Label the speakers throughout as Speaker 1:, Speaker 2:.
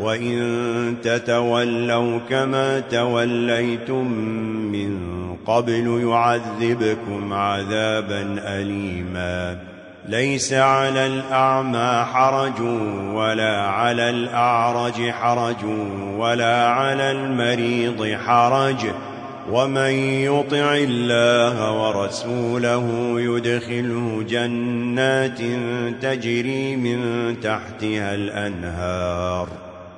Speaker 1: وَإِن تَتَوَلَّوْا كَمَا تَوَلَّيْتُمْ مِنْ قَبْلُ يُعَذِّبْكُمْ عَذَابًا أَلِيمًا لَيْسَ عَلَى الْأَعْمَى حَرَجٌ وَلَا عَلَى الْأَعْرَجِ حَرَجٌ وَلَا عَلَى الْمَرِيضِ حَرَجٌ وَمَن يُطِعِ اللَّهَ وَرَسُولَهُ يُدْخِلْهُ جَنَّاتٍ تَجْرِي مِن تَحْتِهَا الْأَنْهَارُ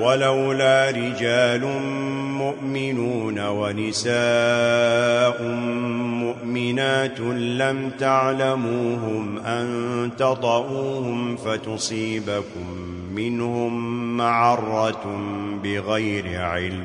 Speaker 1: ولولا رجال مؤمنون ونساء مؤمنات لم تعلموهم أن تطعوهم فتصيبكم منهم معرة بغير علم